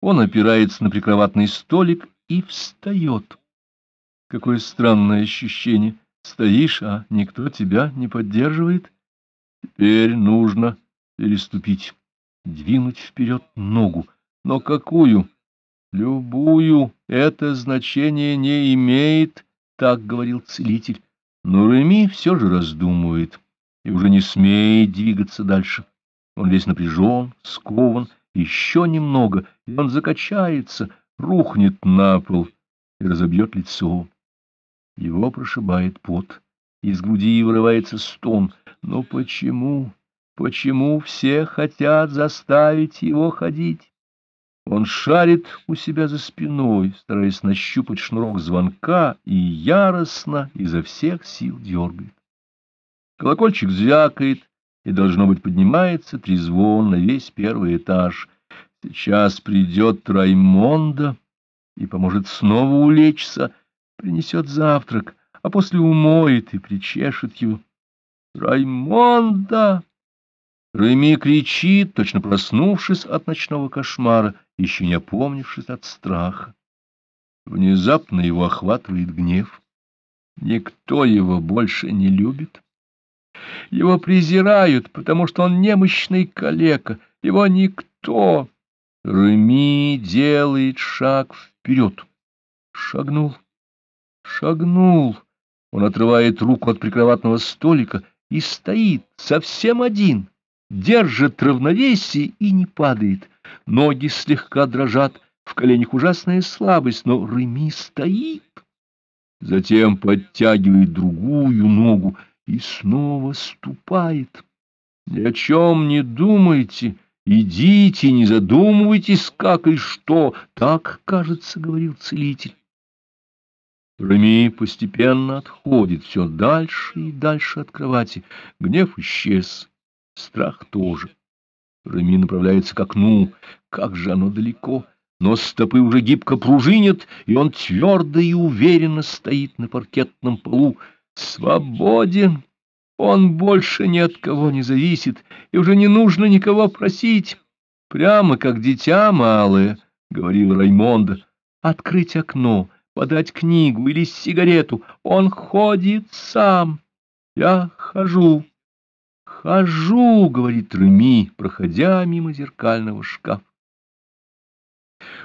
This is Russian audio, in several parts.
Он опирается на прикроватный столик и встает. Какое странное ощущение. Стоишь, а никто тебя не поддерживает. Теперь нужно переступить, двинуть вперед ногу. Но какую? Любую. Это значение не имеет, так говорил целитель. Но Реми все же раздумывает и уже не смеет двигаться дальше. Он весь напряжен, скован, еще немного, и он закачается, рухнет на пол и разобьет лицо. Его прошибает пот, из груди вырывается стон. Но почему, почему все хотят заставить его ходить? Он шарит у себя за спиной, стараясь нащупать шнурок звонка, и яростно изо всех сил дергает. Колокольчик звякает, и, должно быть, поднимается трезвон на весь первый этаж. Сейчас придет Раймонда и поможет снова улечься, принесет завтрак, а после умоет и причешет его. «Раймонда!» Реми кричит, точно проснувшись от ночного кошмара, еще не опомнившись от страха. Внезапно его охватывает гнев. Никто его больше не любит. Его презирают, потому что он немощный калека. Его никто. Реми делает шаг вперед. Шагнул. Шагнул. Он отрывает руку от прикроватного столика и стоит совсем один, держит равновесие и не падает. Ноги слегка дрожат, в коленях ужасная слабость, но Реми стоит. Затем подтягивает другую ногу и снова ступает. Ни о чем не думайте, идите, не задумывайтесь, как и что, так, кажется, говорил целитель. Рами постепенно отходит все дальше и дальше от кровати. Гнев исчез, страх тоже. Рами направляется к окну. Как же оно далеко! Но стопы уже гибко пружинят, и он твердо и уверенно стоит на паркетном полу. Свободен! Он больше ни от кого не зависит, и уже не нужно никого просить. Прямо как дитя малое, — говорил Раймонда, — открыть окно — подать книгу или сигарету. Он ходит сам. Я хожу. Хожу, говорит Реми, проходя мимо зеркального шкафа.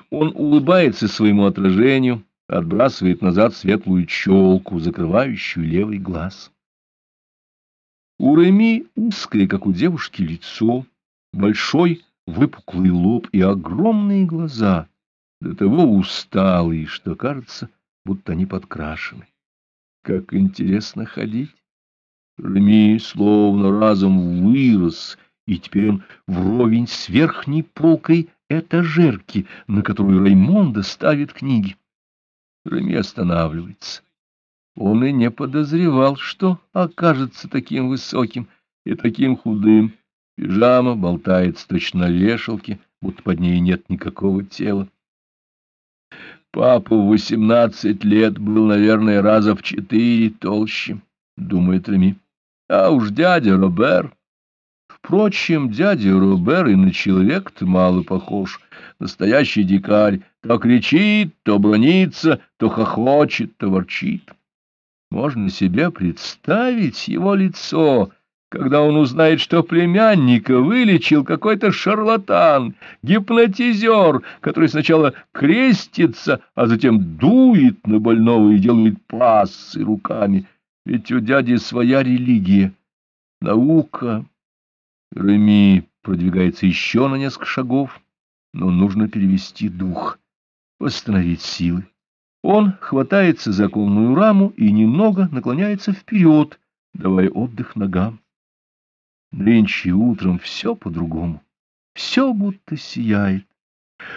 Он улыбается своему отражению, отбрасывает назад светлую челку, закрывающую левый глаз. У Реми узкое, как у девушки, лицо, большой выпуклый лоб и огромные глаза — до того усталые, что кажется, будто они подкрашены. Как интересно ходить! Реми словно разом вырос, и теперь он вровень с верхней полкой этажерки, на которую Раймонда ставит книги. Реми останавливается. Он и не подозревал, что окажется таким высоким и таким худым. Пижама болтается точно на вешалке, будто под ней нет никакого тела. Папа в восемнадцать лет был, наверное, раза в четыре толще, — думает Реми. А уж дядя Робер... Впрочем, дядя Робер и на человек-то мало похож. Настоящий дикарь то кричит, то бронится, то хохочет, то ворчит. Можно себе представить его лицо — когда он узнает, что племянника вылечил какой-то шарлатан, гипнотизер, который сначала крестится, а затем дует на больного и делает пассы руками. Ведь у дяди своя религия, наука. Реми продвигается еще на несколько шагов, но нужно перевести дух, восстановить силы. Он хватается за оконную раму и немного наклоняется вперед, давая отдых ногам. Нынче утром все по-другому, все будто сияет.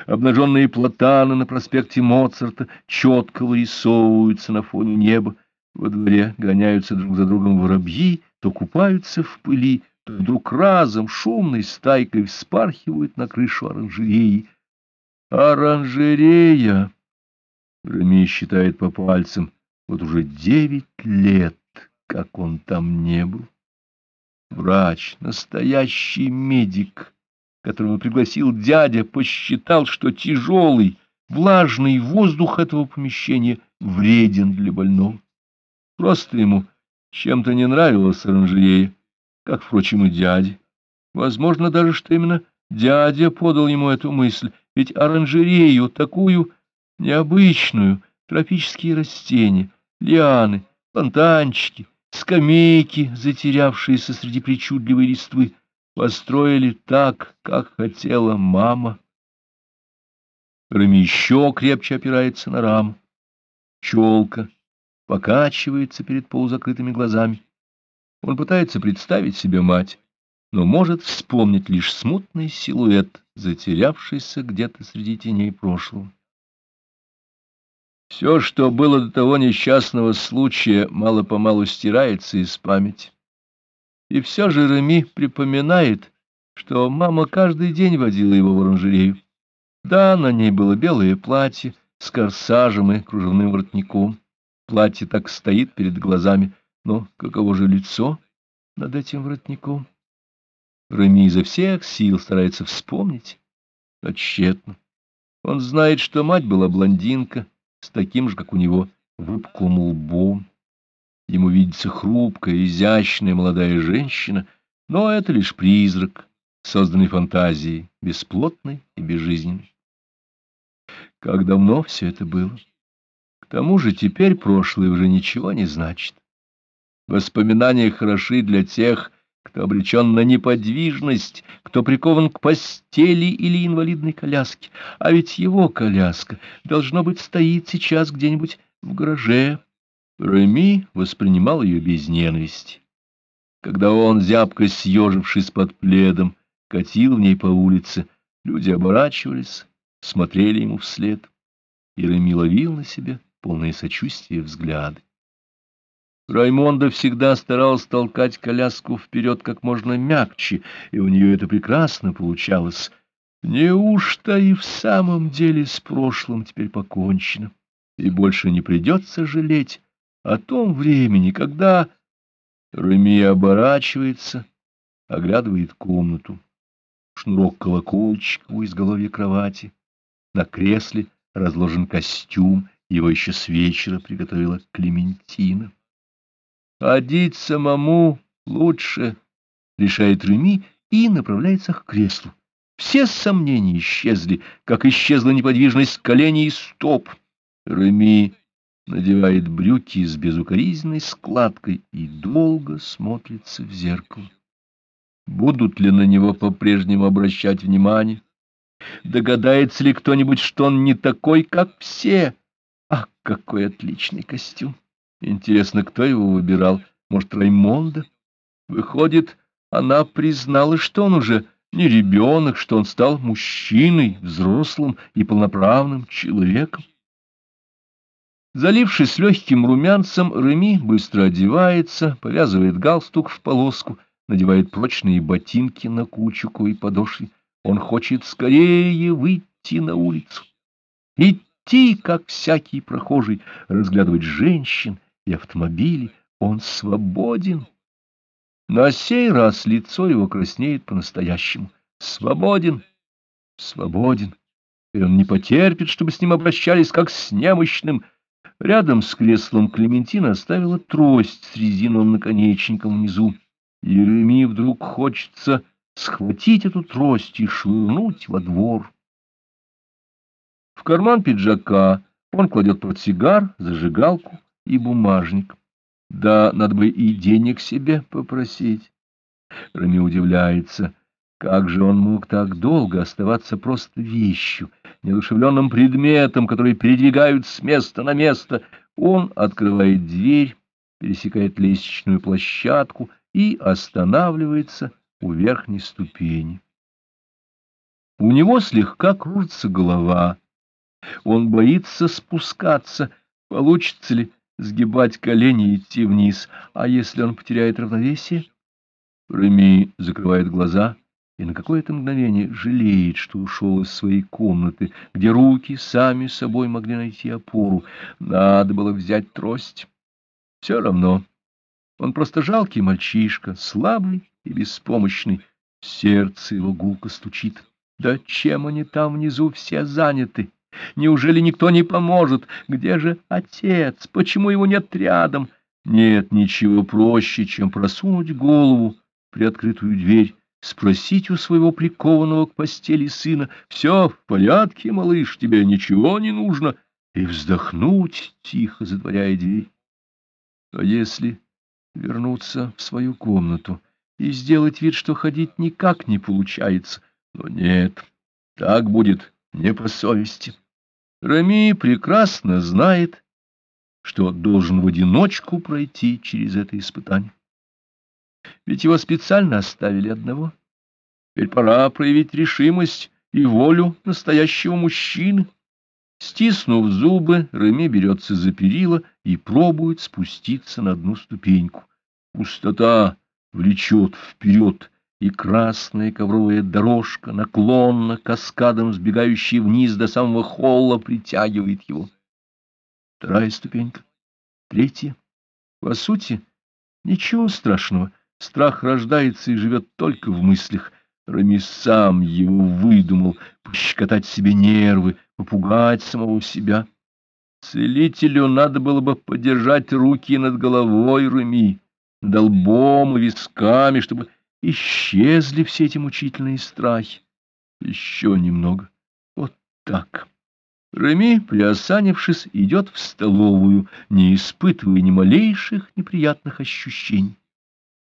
Обнаженные платаны на проспекте Моцарта четко вырисовываются на фоне неба. Во дворе гоняются друг за другом воробьи, то купаются в пыли, вдруг разом шумной стайкой вспархивают на крышу оранжереи. Оранжерея! Рами считает по пальцам. Вот уже девять лет, как он там не был. Врач, настоящий медик, которого пригласил дядя, посчитал, что тяжелый, влажный воздух этого помещения вреден для больного. Просто ему чем-то не нравилось оранжерея, как, впрочем, и дяде. Возможно даже, что именно дядя подал ему эту мысль, ведь оранжерею, такую необычную, тропические растения, лианы, фонтанчики, скамейки, затерявшиеся среди причудливой листвы, построили так, как хотела мама. Рами еще крепче опирается на раму. Челка покачивается перед полузакрытыми глазами. Он пытается представить себе мать, но может вспомнить лишь смутный силуэт, затерявшийся где-то среди теней прошлого. Все, что было до того несчастного случая, мало-помалу стирается из памяти. И все же Реми припоминает, что мама каждый день водила его в оранжерею. Да, на ней было белое платье с корсажем и кружевным воротником. Платье так стоит перед глазами, но каково же лицо над этим воротником? Реми изо всех сил старается вспомнить, но тщетно. Он знает, что мать была блондинка, с таким же, как у него, выпуклым лбом. Ему видится хрупкая, изящная молодая женщина, но это лишь призрак, созданный фантазией, бесплотный и безжизненный. Как давно все это было? К тому же теперь прошлое уже ничего не значит. Воспоминания хороши для тех, кто обречен на неподвижность, кто прикован к постели или инвалидной коляске. А ведь его коляска, должно быть, стоит сейчас где-нибудь в гараже, Реми воспринимал ее без ненависти. Когда он, зябко съежившись под пледом, катил в ней по улице, люди оборачивались, смотрели ему вслед, и Реми ловил на себе полные сочувствия взгляды. Раймонда всегда старалась толкать коляску вперед как можно мягче, и у нее это прекрасно получалось. Неужто и в самом деле с прошлым теперь покончено, и больше не придется жалеть о том времени, когда Реми оборачивается, оглядывает комнату. Шнурок колокольчика у изголовья кровати. На кресле разложен костюм, его еще с вечера приготовила Клементина. «Одеть самому лучше», — решает Реми и направляется к креслу. Все сомнения исчезли, как исчезла неподвижность коленей и стоп. Реми надевает брюки с безукоризненной складкой и долго смотрится в зеркало. Будут ли на него по-прежнему обращать внимание? Догадается ли кто-нибудь, что он не такой, как все? Ах, какой отличный костюм! Интересно, кто его выбирал? Может, Раймонда? Выходит, она признала, что он уже не ребенок, что он стал мужчиной, взрослым и полноправным человеком. Залившись легким румянцем, Реми быстро одевается, повязывает галстук в полоску, надевает прочные ботинки на кучуку и подошве. Он хочет скорее выйти на улицу, идти, как всякий прохожий, разглядывать женщин и автомобили. Он свободен. На сей раз лицо его краснеет по-настоящему. Свободен, свободен. И он не потерпит, чтобы с ним обращались как с немощным, Рядом с креслом Клементина оставила трость с резиновым наконечником внизу. Еремии вдруг хочется схватить эту трость и швырнуть во двор. В карман пиджака он кладет портсигар, зажигалку и бумажник. Да, надо бы и денег себе попросить. Рами удивляется, как же он мог так долго оставаться просто вещью, неодушевленным предметом, который передвигают с места на место. Он открывает дверь, пересекает лестничную площадку и останавливается у верхней ступени. У него слегка кружится голова. Он боится спускаться, получится ли сгибать колени и идти вниз, а если он потеряет равновесие? Реми закрывает глаза и на какое-то мгновение жалеет, что ушел из своей комнаты, где руки сами собой могли найти опору. Надо было взять трость. Все равно. Он просто жалкий мальчишка, слабый и беспомощный, Сердце его гулко стучит. Да чем они там внизу все заняты? Неужели никто не поможет? Где же отец? Почему его нет рядом? Нет ничего проще, чем просунуть голову при открытую дверь, спросить у своего прикованного к постели сына, «Все в порядке, малыш, тебе ничего не нужно?» и вздохнуть, тихо затворяя дверь. А если вернуться в свою комнату и сделать вид, что ходить никак не получается? Но нет, так будет не по совести. Рами прекрасно знает, что должен в одиночку пройти через это испытание. Ведь его специально оставили одного. Теперь пора проявить решимость и волю настоящего мужчины. Стиснув зубы, Реми берется за перила и пробует спуститься на одну ступеньку. Пустота влечет вперед, и красная ковровая дорожка, наклонно, каскадом сбегающая вниз до самого холла, притягивает его. Вторая ступенька, третья. По сути, ничего страшного. Страх рождается и живет только в мыслях. Рами сам его выдумал, пощекотать себе нервы, попугать самого себя. Целителю надо было бы подержать руки над головой Рами, над лбом и висками, чтобы исчезли все эти мучительные страхи. Еще немного. Вот так. Реми, приосанившись, идет в столовую, не испытывая ни малейших неприятных ощущений.